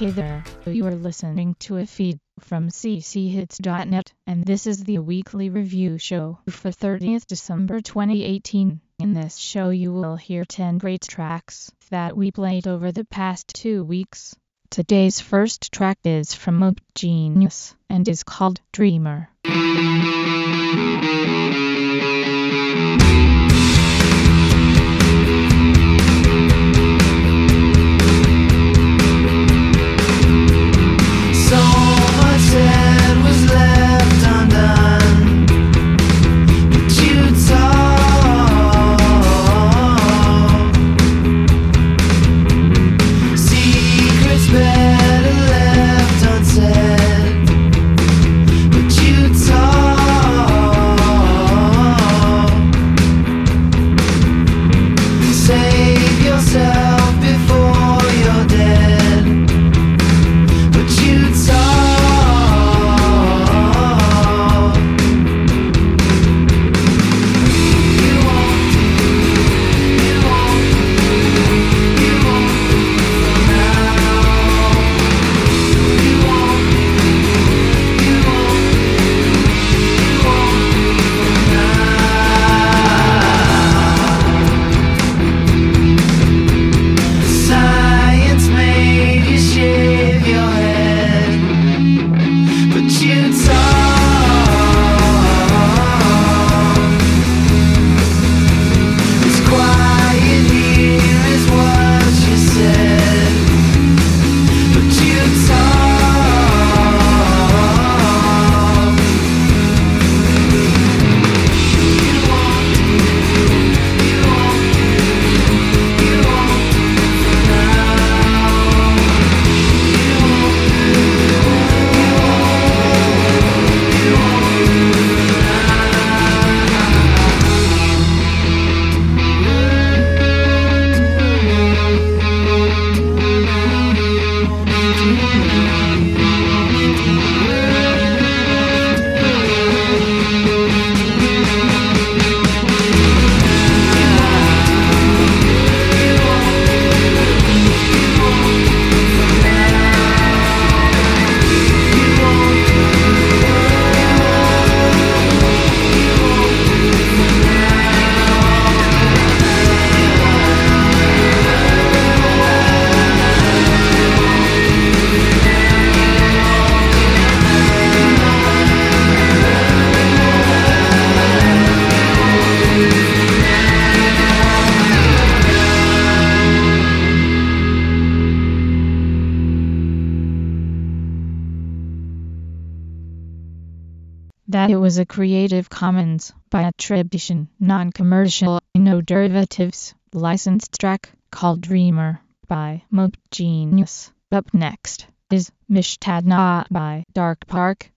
Hey there, you are listening to a feed from cchits.net, and this is the weekly review show for 30th December 2018. In this show you will hear 10 great tracks that we played over the past two weeks. Today's first track is from Mope Genius and is called Dreamer. Was a Creative Commons by attribution, non-commercial, no derivatives, licensed track called Dreamer by Mope Genius. Up next is Mishtadna by Dark Park.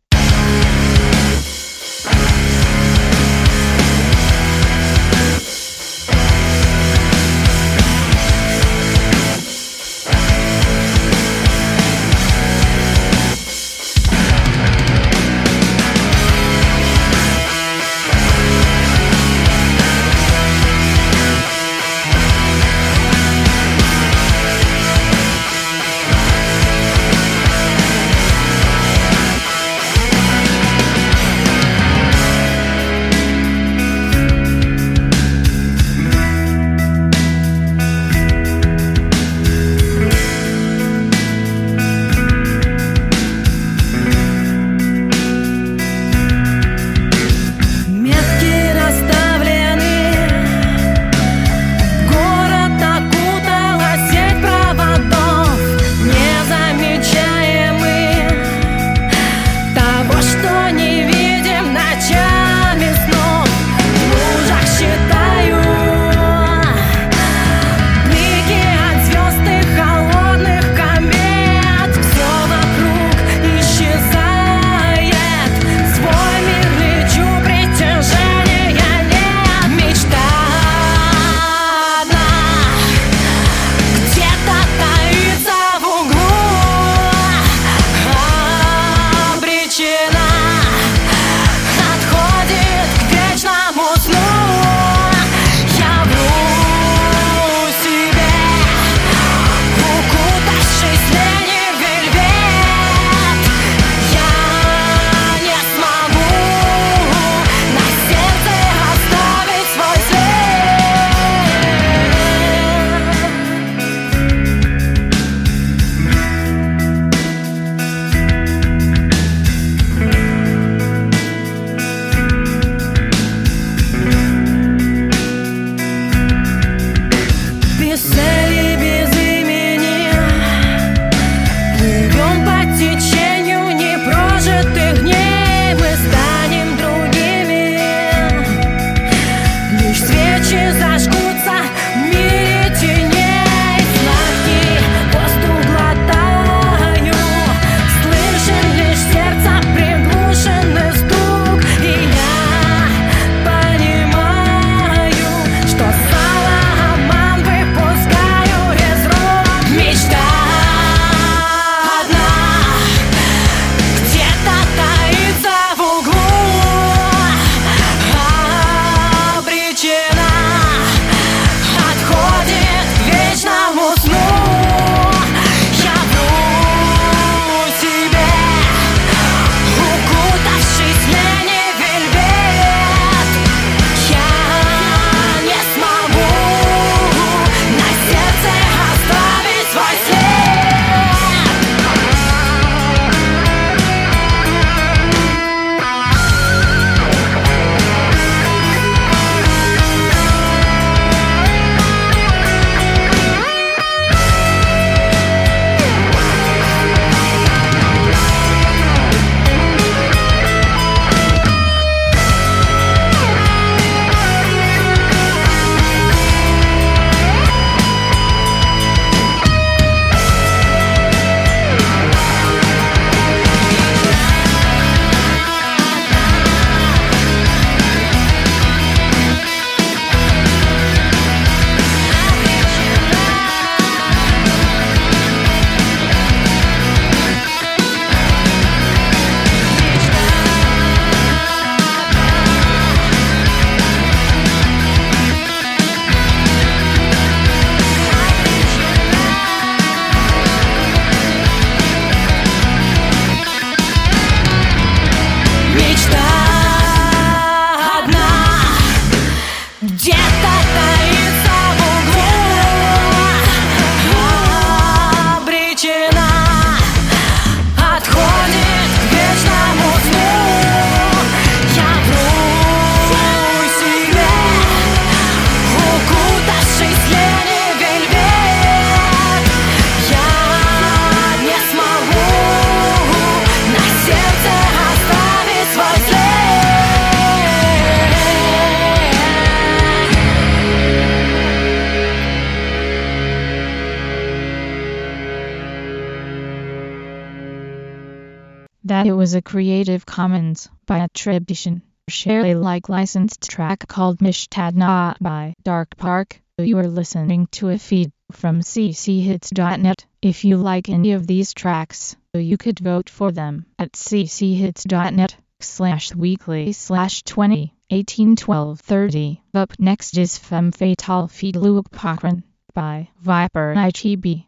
A Creative Commons by attribution. Share Alike licensed track called Mishtadna by Dark Park. You are listening to a feed from cchits.net. If you like any of these tracks, you could vote for them at cchits.net slash weekly slash 20 18 12 30. Up next is Femme Fatale Feed Luke Cochran by Viper ITB.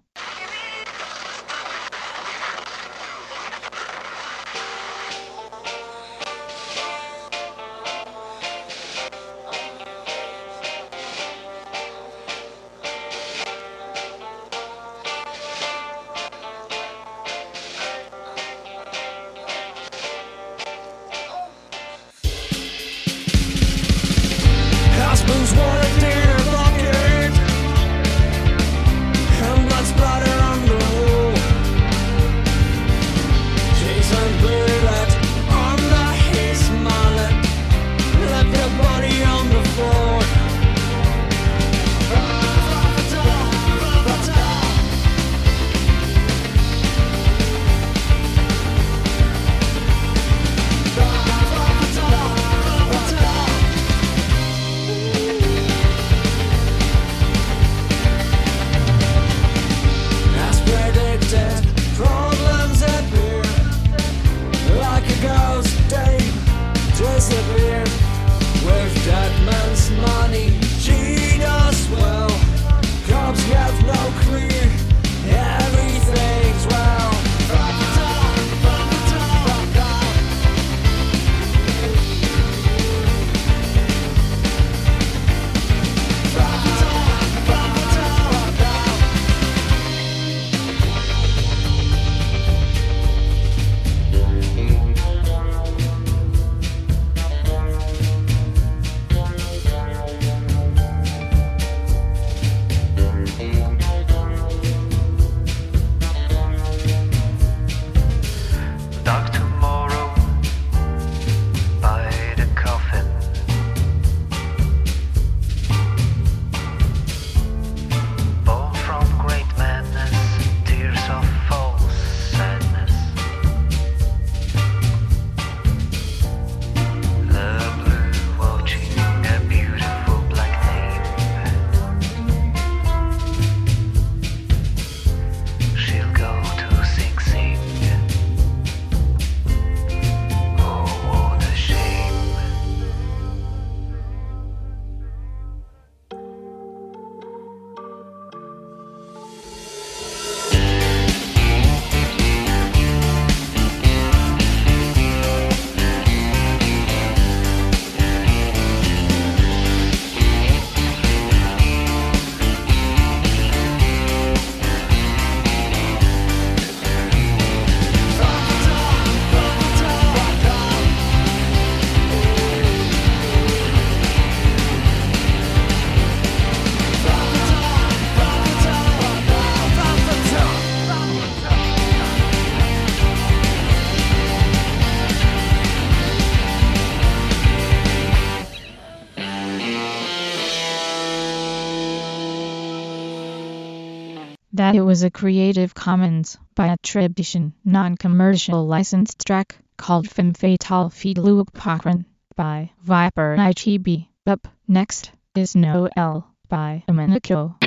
Was a Creative Commons by attribution, non-commercial licensed track called Femme Fatale Feed Luke Cochran by Viper ITB. Up next is Noel by Domenico.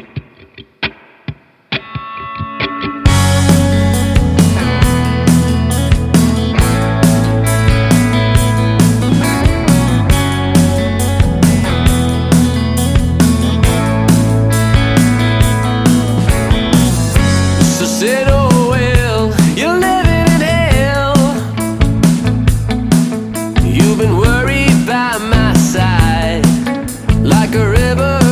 By my side, like a river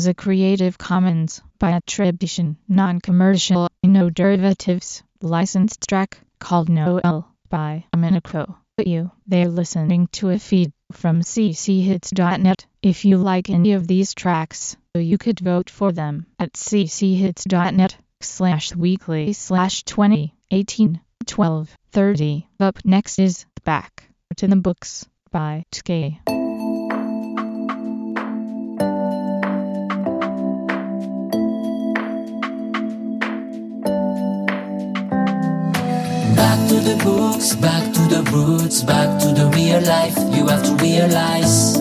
was a Creative Commons by attribution, non-commercial, no derivatives, licensed track called Noel by Domenico. You, they're listening to a feed from cchits.net. If you like any of these tracks, you could vote for them at cchits.net slash weekly slash 2018 12 30. Up next is Back to the Books by TK. The books, back to the roots, back to the real life. You have to realize.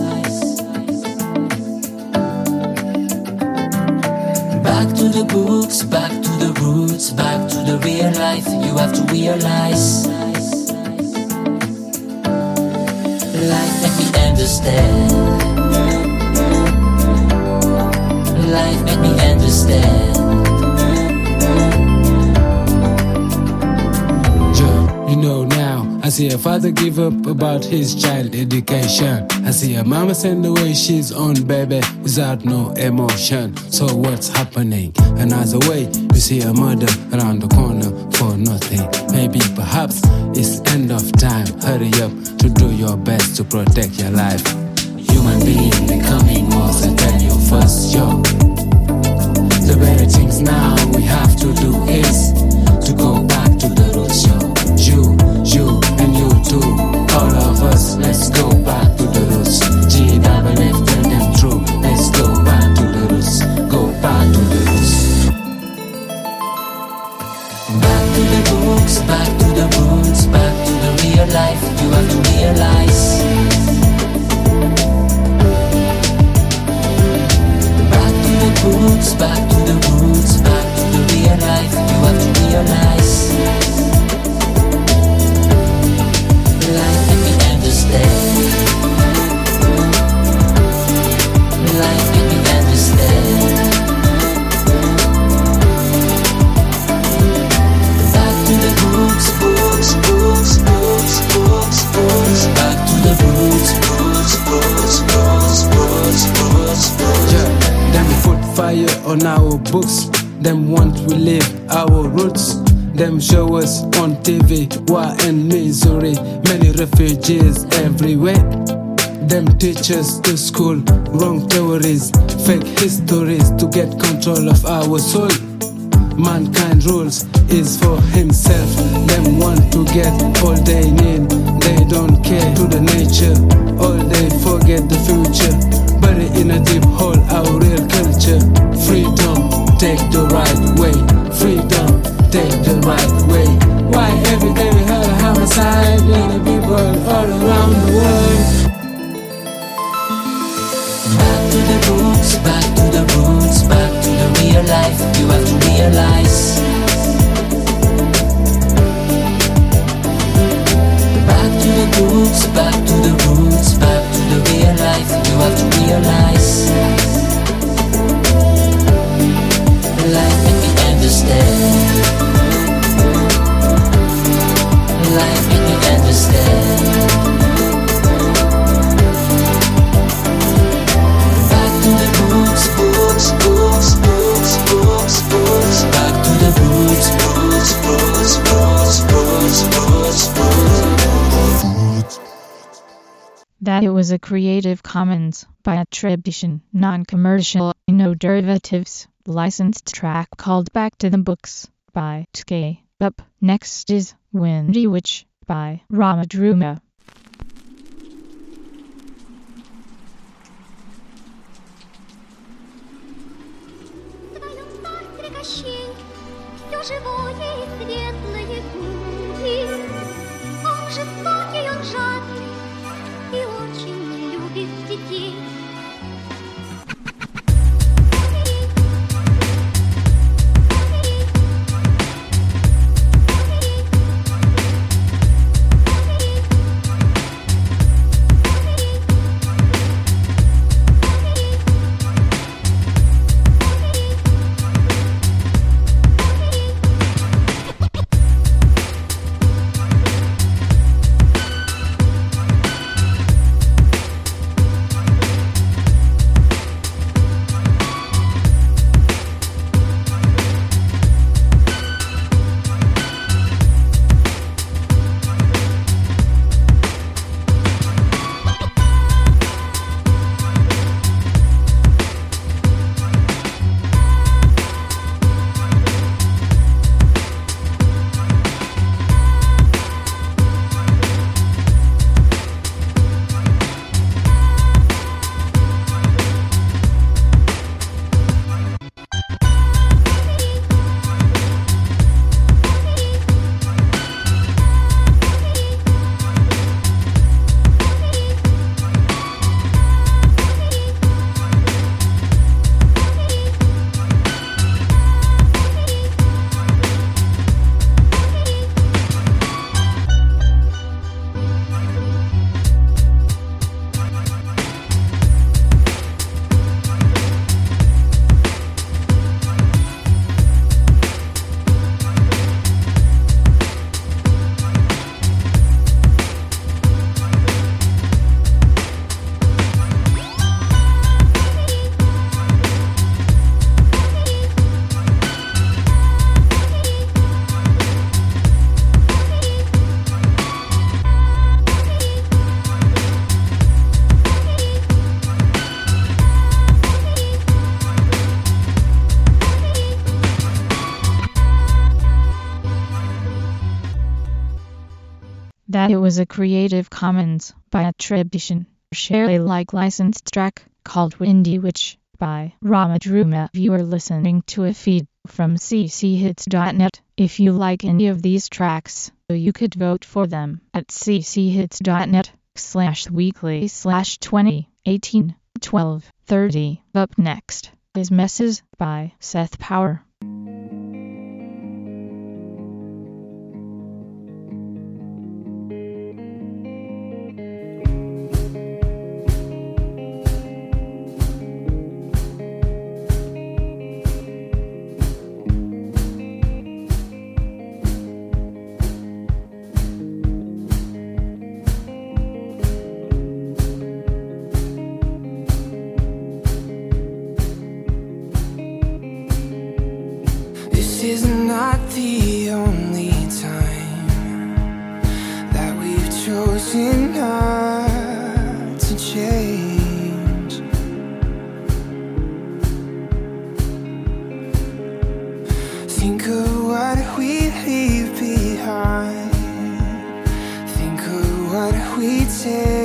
Back to the books, back to the roots, back to the real life. You have to realize. Life make me understand. Life make me understand. I see a father give up about his child education. I see a mama send away she's own baby without no emotion. So what's happening? Another way, you see a mother around the corner for nothing. Maybe perhaps it's end of time. Hurry up to do your best to protect your life. Human being becoming more than your first job. The better things now we have to do is to go let's go back to the roots. G double F, tell them true. Let's go back to the roots. Go back to the roots. Back to the books, back to the roots, back to the real life. You have to realize. Back to the books, back to the roots, back to the real life. You have to realize. On our books. Them want we live our roots. Them show us on TV war and misery. Many refugees everywhere. Them teach us to school wrong theories, fake histories to get control of our soul. Mankind rules is for himself. Them want to get all they need. They don't care to the nature. All they forget the future. Buried in a deep hole, our real culture. Freedom, take the right way. Freedom, take the right way. Why every day we have a homicide? Many people all around the world. Back to the roots, back to the roots, back to the real life. You have to realize. Back to the roots, back to the roots, back to the real life. You have to realize. That it was a Creative Commons by attribution, non-commercial, no derivatives, licensed track called Back to the Books by TK. Up next is Windy Witch by Ramadruma. твоем царстве Кощей Все живое и светлое будет. Он жестокий, он жадный It was a Creative Commons by attribution, share Alike licensed track called Windy Witch by Ramadruma. You are listening to a feed from cchits.net. If you like any of these tracks, you could vote for them at cchits.net slash weekly slash 2018 12 30. Up next is Messes by Seth Power. We take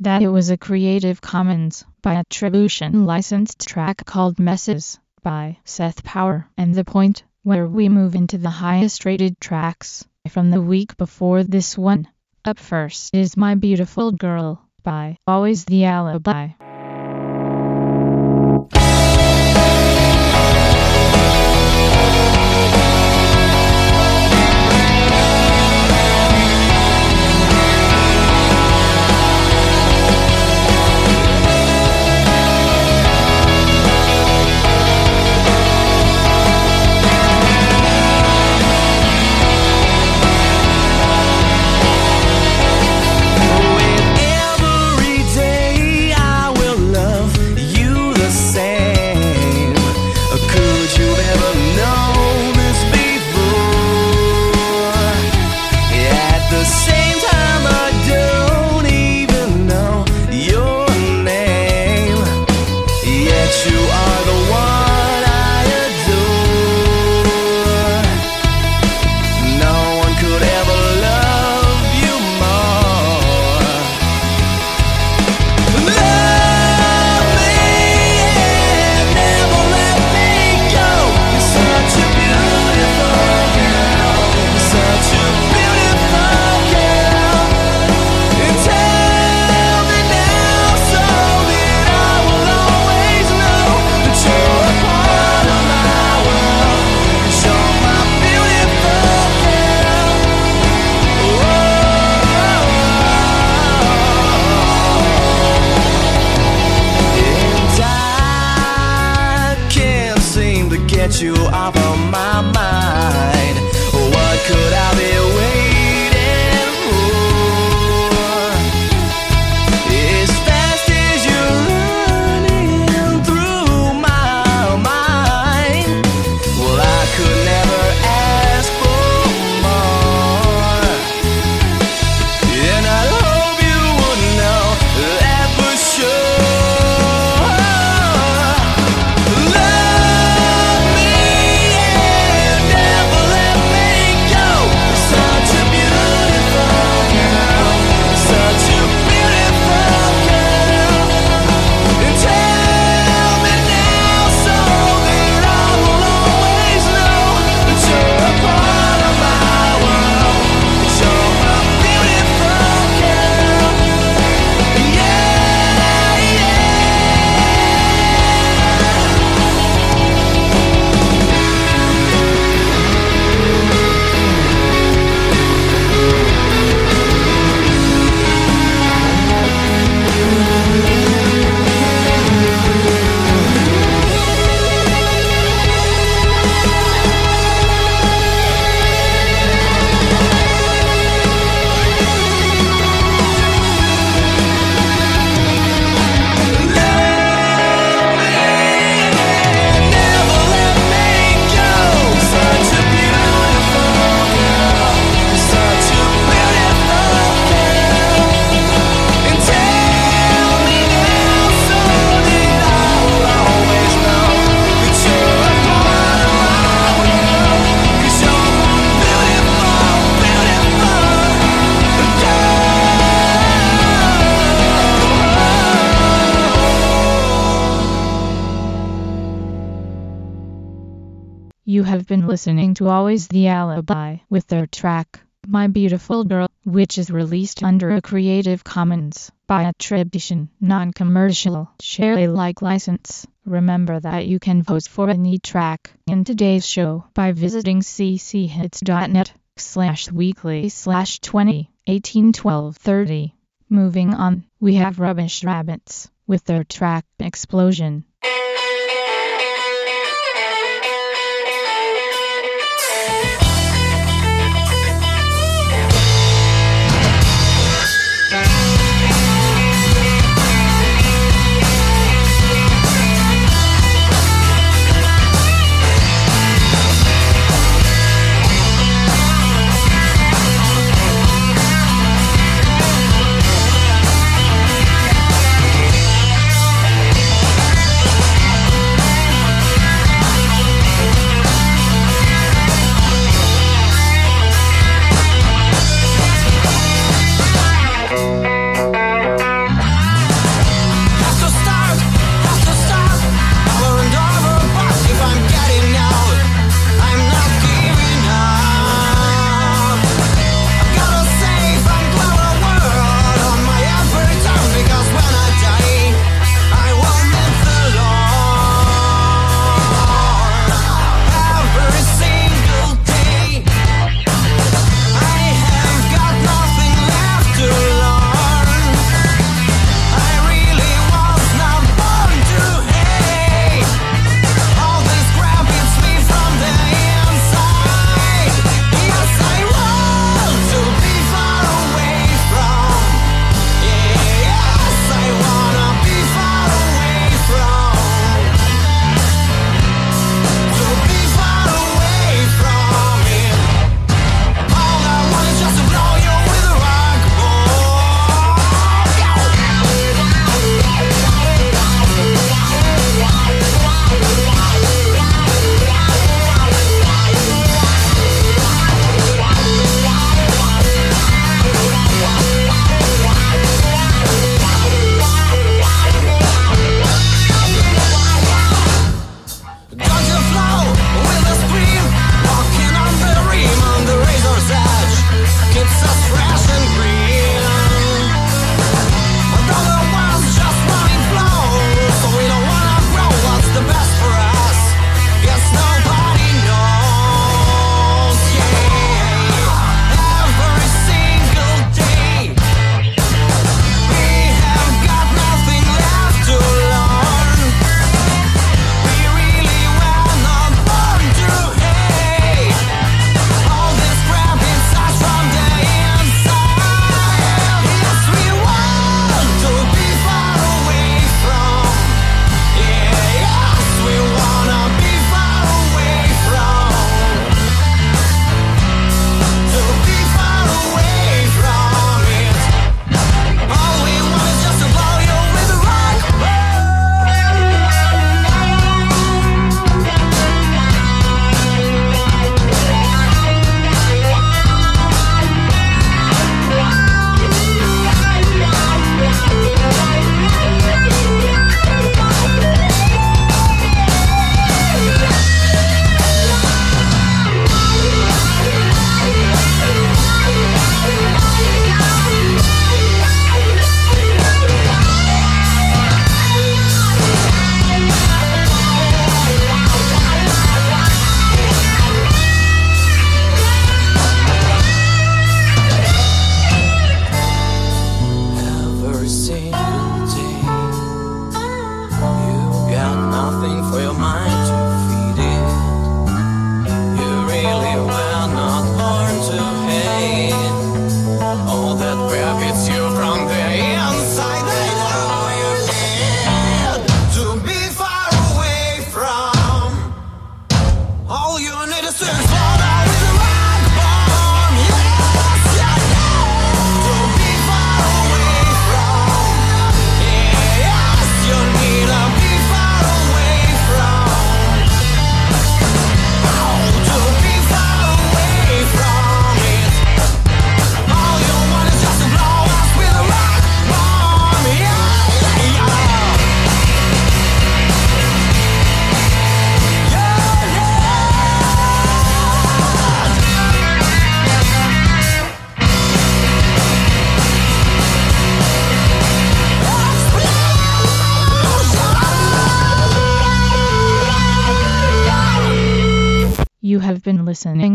That it was a Creative Commons by attribution licensed track called Messes by Seth Power and the point where we move into the highest rated tracks from the week before this one. Up first is My Beautiful Girl by Always the Alibi. Listening to Always the Alibi with their track, My Beautiful Girl, which is released under a Creative Commons by attribution, non-commercial, share Alike license. Remember that you can vote for any track in today's show by visiting cchits.net slash weekly slash 20 18 12 30. Moving on, we have Rubbish Rabbits with their track Explosion. Explosion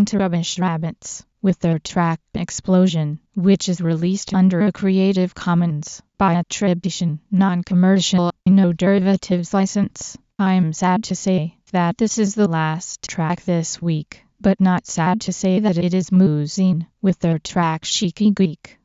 to Rubbish Rabbits with their track Explosion, which is released under a Creative Commons by attribution, non-commercial, no derivatives license. I'm sad to say that this is the last track this week, but not sad to say that it is Moozine with their track Cheeky Geek.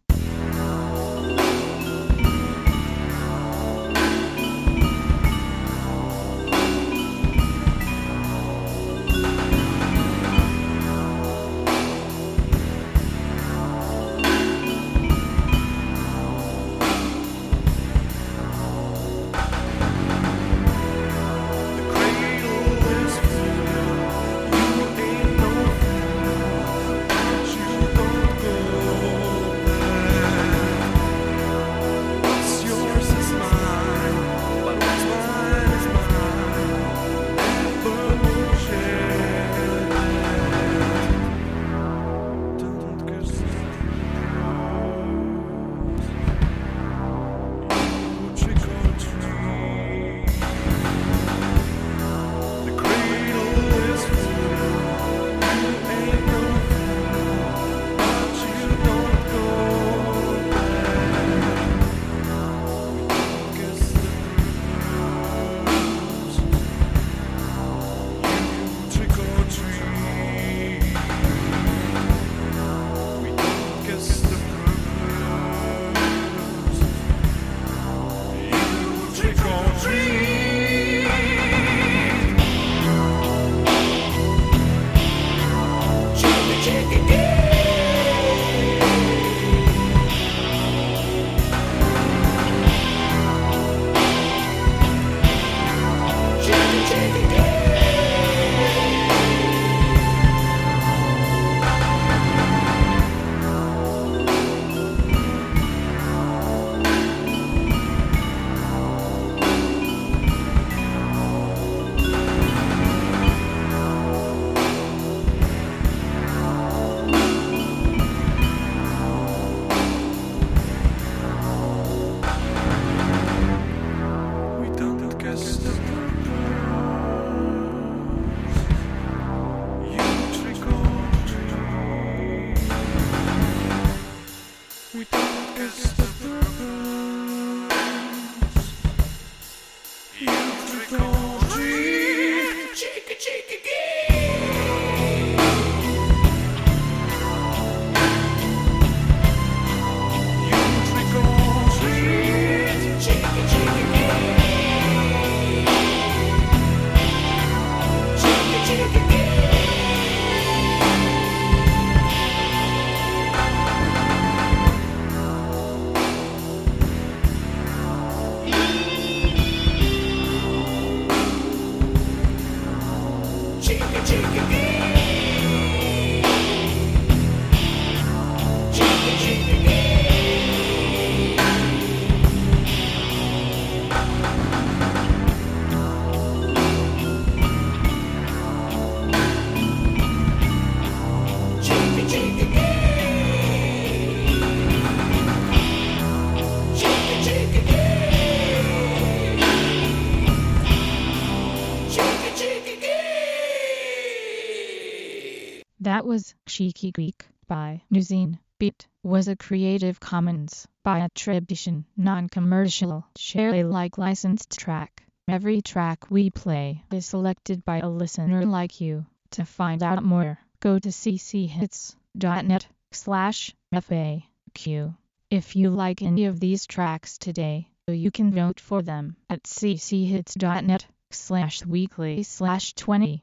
Cheeky Geek by Nuzine. Beat was a Creative Commons by attribution, non-commercial, share Alike licensed track. Every track we play is selected by a listener like you. To find out more, go to cchits.net slash FAQ. If you like any of these tracks today, you can vote for them at cchits.net slash weekly slash 20